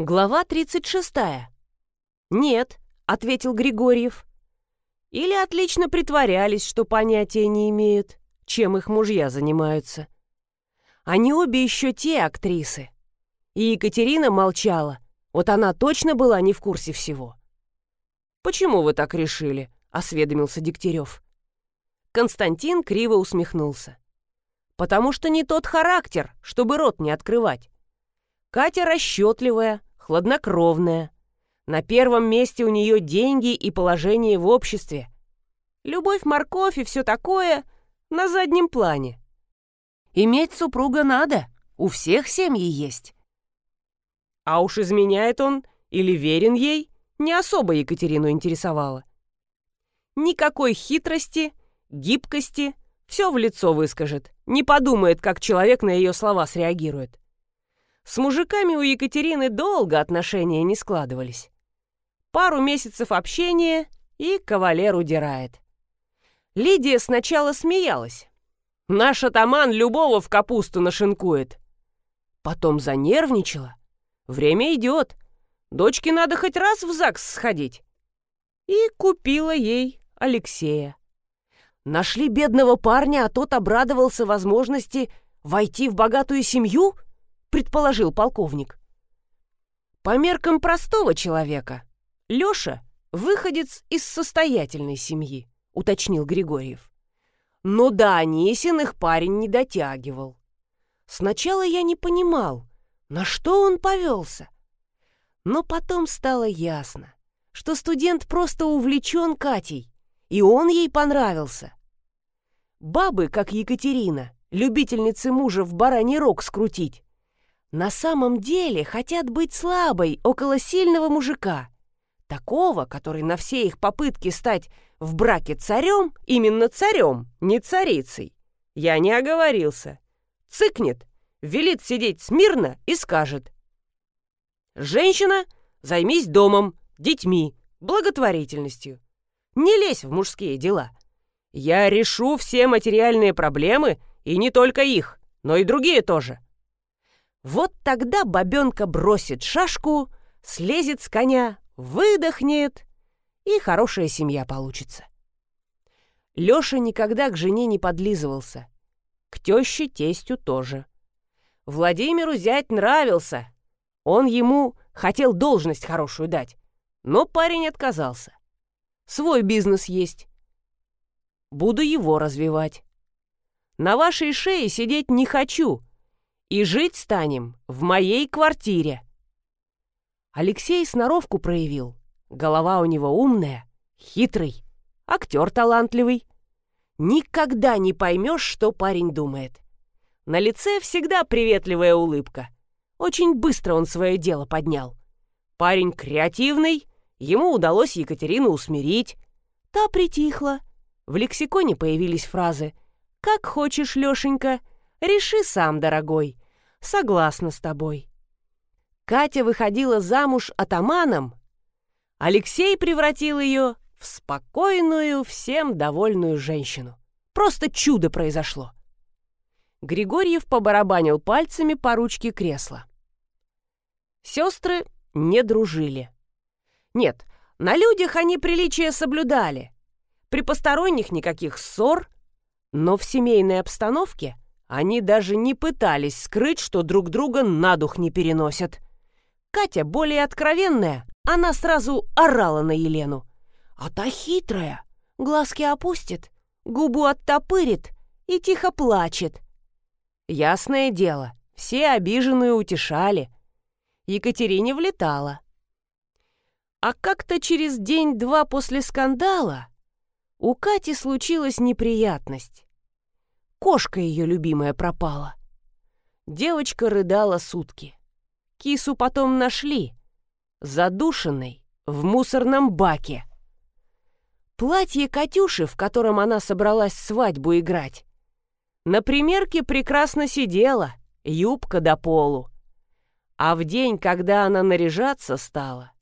Глава 36. «Нет», — ответил Григорьев. «Или отлично притворялись, что понятия не имеют, чем их мужья занимаются. Они обе еще те актрисы. И Екатерина молчала, вот она точно была не в курсе всего». «Почему вы так решили?» — осведомился Дегтярев. Константин криво усмехнулся. «Потому что не тот характер, чтобы рот не открывать. Катя расчетливая, хладнокровная. На первом месте у нее деньги и положение в обществе. Любовь, морковь и все такое на заднем плане. Иметь супруга надо, у всех семьи есть. А уж изменяет он или верен ей, не особо Екатерину интересовало. Никакой хитрости, гибкости, все в лицо выскажет, не подумает, как человек на ее слова среагирует. С мужиками у Екатерины долго отношения не складывались. Пару месяцев общения, и кавалер удирает. Лидия сначала смеялась. «Наш атаман любого в капусту нашинкует». Потом занервничала. «Время идет. Дочке надо хоть раз в ЗАГС сходить». И купила ей Алексея. Нашли бедного парня, а тот обрадовался возможности войти в богатую семью —— предположил полковник. По меркам простого человека, Лёша — выходец из состоятельной семьи, — уточнил Григорьев. Но да, Анисин их парень не дотягивал. Сначала я не понимал, на что он повелся. Но потом стало ясно, что студент просто увлечен Катей, и он ей понравился. Бабы, как Екатерина, любительницы мужа в бараний рог скрутить, на самом деле хотят быть слабой около сильного мужика. Такого, который на все их попытки стать в браке царем, именно царем, не царицей. Я не оговорился. Цыкнет, велит сидеть смирно и скажет. «Женщина, займись домом, детьми, благотворительностью. Не лезь в мужские дела. Я решу все материальные проблемы, и не только их, но и другие тоже. Вот тогда бабенка бросит шашку, слезет с коня, выдохнет, и хорошая семья получится. Лёша никогда к жене не подлизывался. К тёще тестю тоже. Владимиру зять нравился. Он ему хотел должность хорошую дать, но парень отказался. Свой бизнес есть. Буду его развивать. На вашей шее сидеть не хочу — и жить станем в моей квартире. Алексей сноровку проявил. Голова у него умная, хитрый, актер талантливый. Никогда не поймешь, что парень думает. На лице всегда приветливая улыбка. Очень быстро он свое дело поднял. Парень креативный, ему удалось Екатерину усмирить. Та притихла. В лексиконе появились фразы «Как хочешь, Лешенька», Реши сам, дорогой. Согласна с тобой. Катя выходила замуж атаманом. Алексей превратил ее в спокойную, всем довольную женщину. Просто чудо произошло. Григорьев побарабанил пальцами по ручке кресла. Сестры не дружили. Нет, на людях они приличия соблюдали. При посторонних никаких ссор, но в семейной обстановке – они даже не пытались скрыть, что друг друга на дух не переносят. Катя более откровенная, она сразу орала на Елену. А та хитрая, глазки опустит, губу оттопырит и тихо плачет. Ясное дело, все обиженную утешали. Екатерине влетала. А как-то через день-два после скандала у Кати случилась неприятность. Кошка ее любимая пропала. Девочка рыдала сутки. Кису потом нашли, задушенной, в мусорном баке. Платье Катюши, в котором она собралась свадьбу играть, на примерке прекрасно сидела, юбка до полу. А в день, когда она наряжаться стала,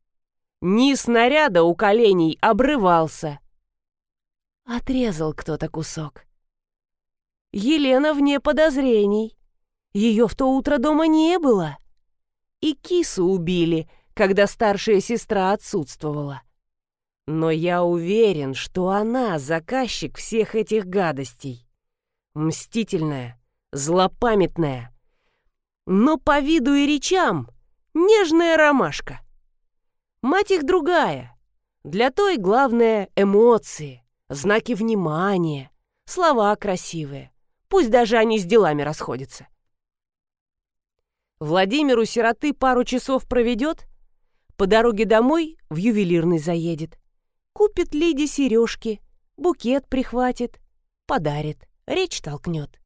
низ наряда у коленей обрывался. Отрезал кто-то кусок. Елена вне подозрений. Ее в то утро дома не было. И кису убили, когда старшая сестра отсутствовала. Но я уверен, что она заказчик всех этих гадостей. Мстительная, злопамятная. Но по виду и речам нежная ромашка. Мать их другая. Для той главное эмоции, знаки внимания, слова красивые. Пусть даже они с делами расходятся. Владимиру сироты пару часов проведет, по дороге домой в ювелирный заедет. Купит Лиде сережки, букет прихватит, подарит, речь толкнет.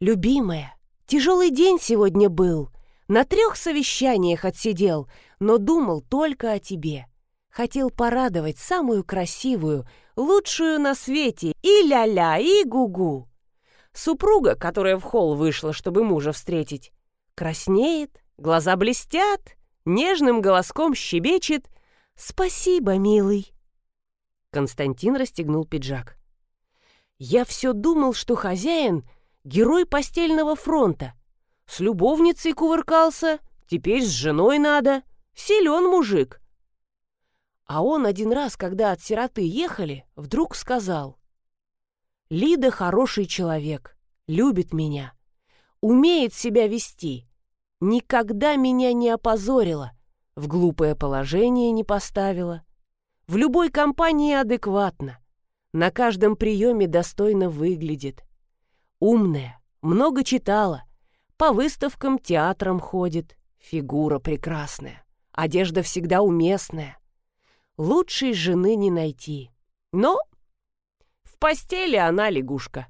«Любимая, тяжелый день сегодня был. На трех совещаниях отсидел, но думал только о тебе. Хотел порадовать самую красивую, лучшую на свете и ля-ля, и гу-гу. Супруга, которая в холл вышла, чтобы мужа встретить, краснеет, глаза блестят, нежным голоском щебечет «Спасибо, милый». Константин расстегнул пиджак. «Я все думал, что хозяин — герой постельного фронта. С любовницей кувыркался, теперь с женой надо. Силен мужик». А он один раз, когда от сироты ехали, вдруг сказал. «Лида хороший человек, любит меня, умеет себя вести, никогда меня не опозорила, в глупое положение не поставила. В любой компании адекватно. На каждом приеме достойно выглядит. Умная, много читала. По выставкам, театрам ходит. Фигура прекрасная. Одежда всегда уместная. Лучшей жены не найти. Но в постели она лягушка.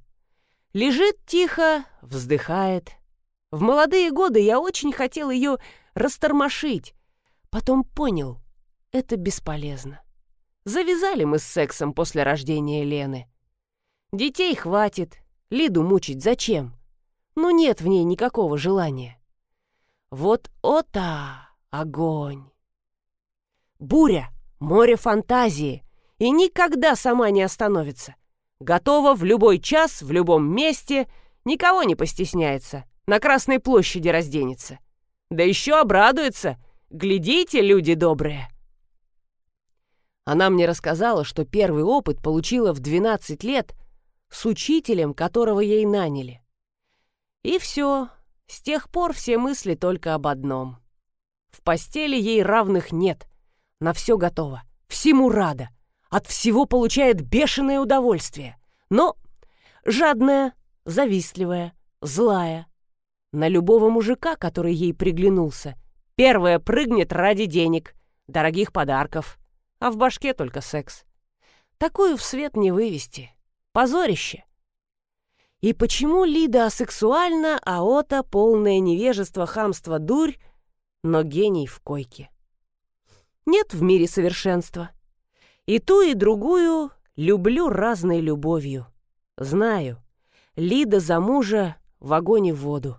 Лежит тихо, вздыхает. В молодые годы я очень хотел ее растормошить. Потом понял, это бесполезно. Завязали мы с сексом после рождения Лены. Детей хватит, Лиду мучить зачем? Ну нет в ней никакого желания. Вот ота огонь! Буря, море фантазии, и никогда сама не остановится. Готова в любой час, в любом месте, никого не постесняется, на Красной площади разденется. Да еще обрадуется. Глядите, люди добрые!» Она мне рассказала, что первый опыт получила в 12 лет с учителем, которого ей наняли. И все, с тех пор все мысли только об одном. В постели ей равных нет, на все готово, всему рада, от всего получает бешеное удовольствие, но жадная, завистливая, злая. На любого мужика, который ей приглянулся, первая прыгнет ради денег, дорогих подарков, а в башке только секс. Такую в свет не вывести. Позорище. И почему Лида асексуальна, а Ота полное невежество, хамство, дурь, но гений в койке? Нет в мире совершенства. И ту, и другую люблю разной любовью. Знаю, Лида за мужа в огонь и в воду.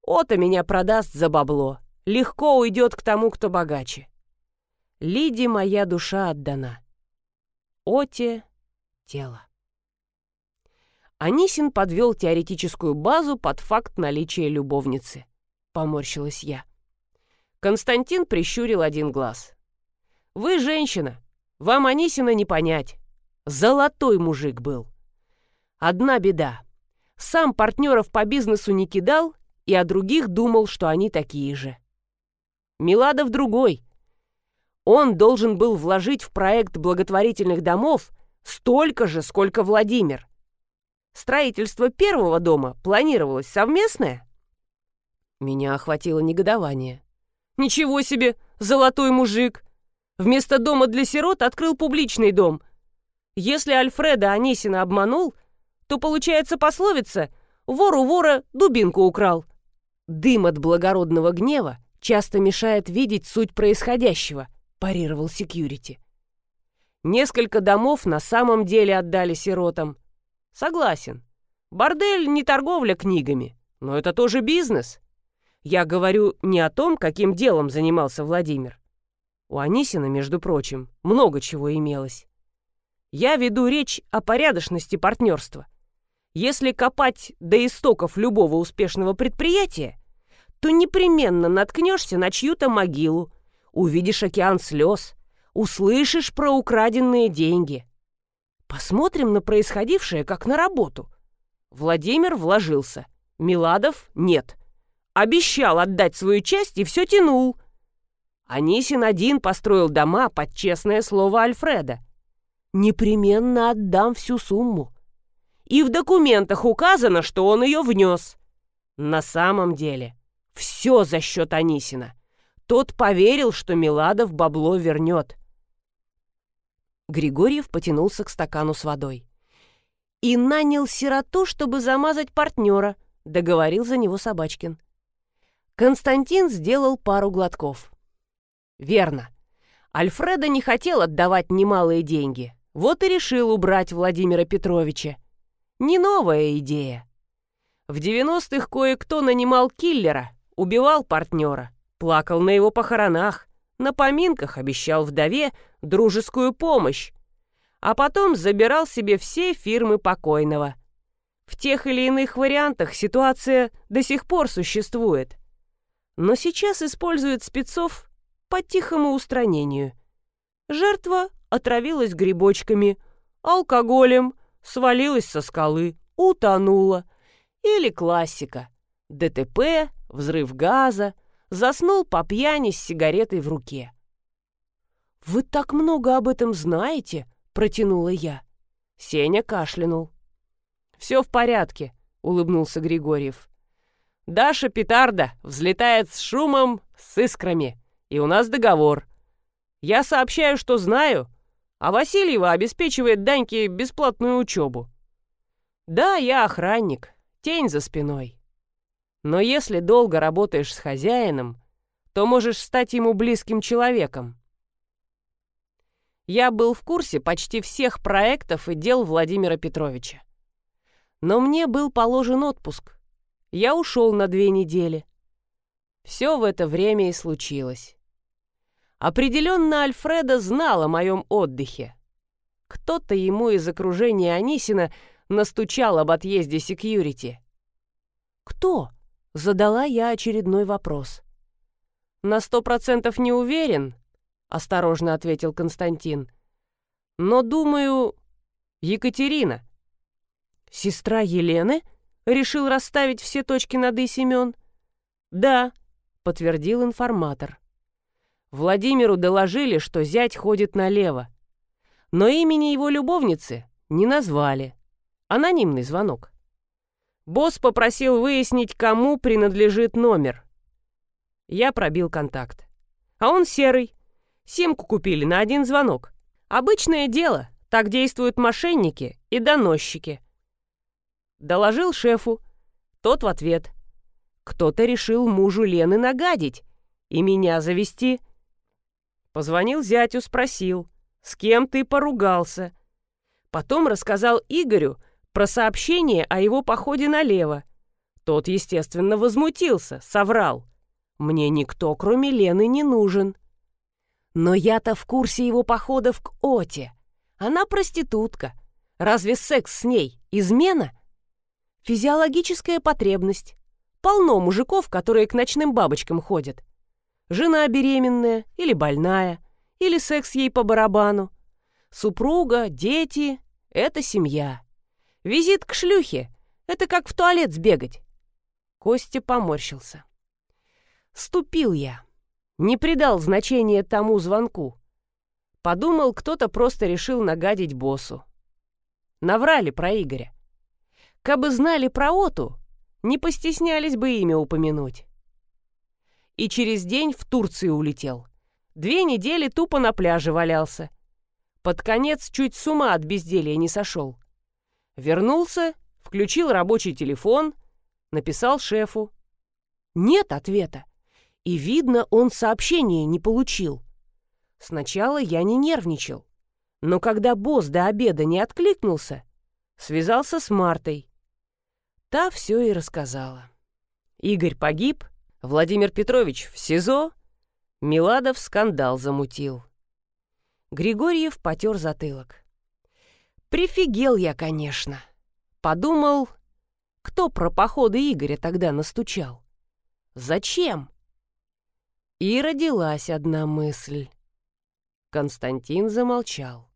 Ота меня продаст за бабло, легко уйдет к тому, кто богаче. Лиде моя душа отдана. Оте — тело. Анисин подвел теоретическую базу под факт наличия любовницы. Поморщилась я. Константин прищурил один глаз. «Вы женщина. Вам Анисина не понять. Золотой мужик был. Одна беда. Сам партнеров по бизнесу не кидал и о других думал, что они такие же. Миладов другой — он должен был вложить в проект благотворительных домов столько же, сколько Владимир. Строительство первого дома планировалось совместное? Меня охватило негодование. Ничего себе, золотой мужик! Вместо дома для сирот открыл публичный дом. Если Альфреда Анисина обманул, то получается пословица «вор у вора дубинку украл». Дым от благородного гнева часто мешает видеть суть происходящего – парировал секьюрити. Несколько домов на самом деле отдали сиротам. Согласен. Бордель не торговля книгами, но это тоже бизнес. Я говорю не о том, каким делом занимался Владимир. У Анисина, между прочим, много чего имелось. Я веду речь о порядочности партнерства. Если копать до истоков любого успешного предприятия, то непременно наткнешься на чью-то могилу, увидишь океан слез, услышишь про украденные деньги. Посмотрим на происходившее, как на работу. Владимир вложился, Миладов нет. Обещал отдать свою часть и все тянул. Анисин один построил дома под честное слово Альфреда. Непременно отдам всю сумму. И в документах указано, что он ее внес. На самом деле, все за счет Анисина. Тот поверил, что Миладов бабло вернет. Григорьев потянулся к стакану с водой. «И нанял сироту, чтобы замазать партнера», — договорил за него Собачкин. Константин сделал пару глотков. «Верно. Альфреда не хотел отдавать немалые деньги, вот и решил убрать Владимира Петровича. Не новая идея. В 90-х кое-кто нанимал киллера, убивал партнера, плакал на его похоронах, на поминках обещал вдове дружескую помощь, а потом забирал себе все фирмы покойного. В тех или иных вариантах ситуация до сих пор существует. Но сейчас используют спецов по тихому устранению. Жертва отравилась грибочками, алкоголем, свалилась со скалы, утонула. Или классика. ДТП, взрыв газа, заснул по пьяни с сигаретой в руке. «Вы так много об этом знаете?» — протянула я. Сеня кашлянул. «Все в порядке», — улыбнулся Григорьев. «Даша Петарда взлетает с шумом, с искрами, и у нас договор. Я сообщаю, что знаю, а Васильева обеспечивает Даньке бесплатную учебу. Да, я охранник, тень за спиной. Но если долго работаешь с хозяином, то можешь стать ему близким человеком. Я был в курсе почти всех проектов и дел Владимира Петровича. Но мне был положен отпуск. Я ушел на две недели. Все в это время и случилось. Определенно Альфреда знал о моем отдыхе. Кто-то ему из окружения Анисина настучал об отъезде секьюрити. «Кто?» Задала я очередной вопрос. «На сто процентов не уверен», — осторожно ответил Константин. «Но, думаю, Екатерина». «Сестра Елены?» — решил расставить все точки над «и» Семен. «Да», — подтвердил информатор. Владимиру доложили, что зять ходит налево. Но имени его любовницы не назвали. Анонимный звонок. Босс попросил выяснить, кому принадлежит номер. Я пробил контакт. А он серый. Симку купили на один звонок. Обычное дело. Так действуют мошенники и доносчики. Доложил шефу. Тот в ответ. Кто-то решил мужу Лены нагадить и меня завести. Позвонил зятю, спросил, с кем ты поругался. Потом рассказал Игорю, про сообщение о его походе налево. Тот, естественно, возмутился, соврал. «Мне никто, кроме Лены, не нужен». Но я-то в курсе его походов к Оте. Она проститутка. Разве секс с ней измена? Физиологическая потребность. Полно мужиков, которые к ночным бабочкам ходят. Жена беременная или больная, или секс ей по барабану. Супруга, дети — это семья. Визит к шлюхе — это как в туалет сбегать. Костя поморщился. Ступил я. Не придал значения тому звонку. Подумал, кто-то просто решил нагадить боссу. Наврали про Игоря. Кабы знали про Оту, не постеснялись бы имя упомянуть. И через день в Турцию улетел. Две недели тупо на пляже валялся. Под конец чуть с ума от безделья не сошел. Вернулся, включил рабочий телефон, написал шефу. Нет ответа. И видно, он сообщение не получил. Сначала я не нервничал. Но когда босс до обеда не откликнулся, связался с Мартой. Та все и рассказала. Игорь погиб, Владимир Петрович в СИЗО, Миладов скандал замутил. Григорьев потер затылок. Прифигел я, конечно. Подумал, кто про походы Игоря тогда настучал. Зачем? И родилась одна мысль. Константин замолчал.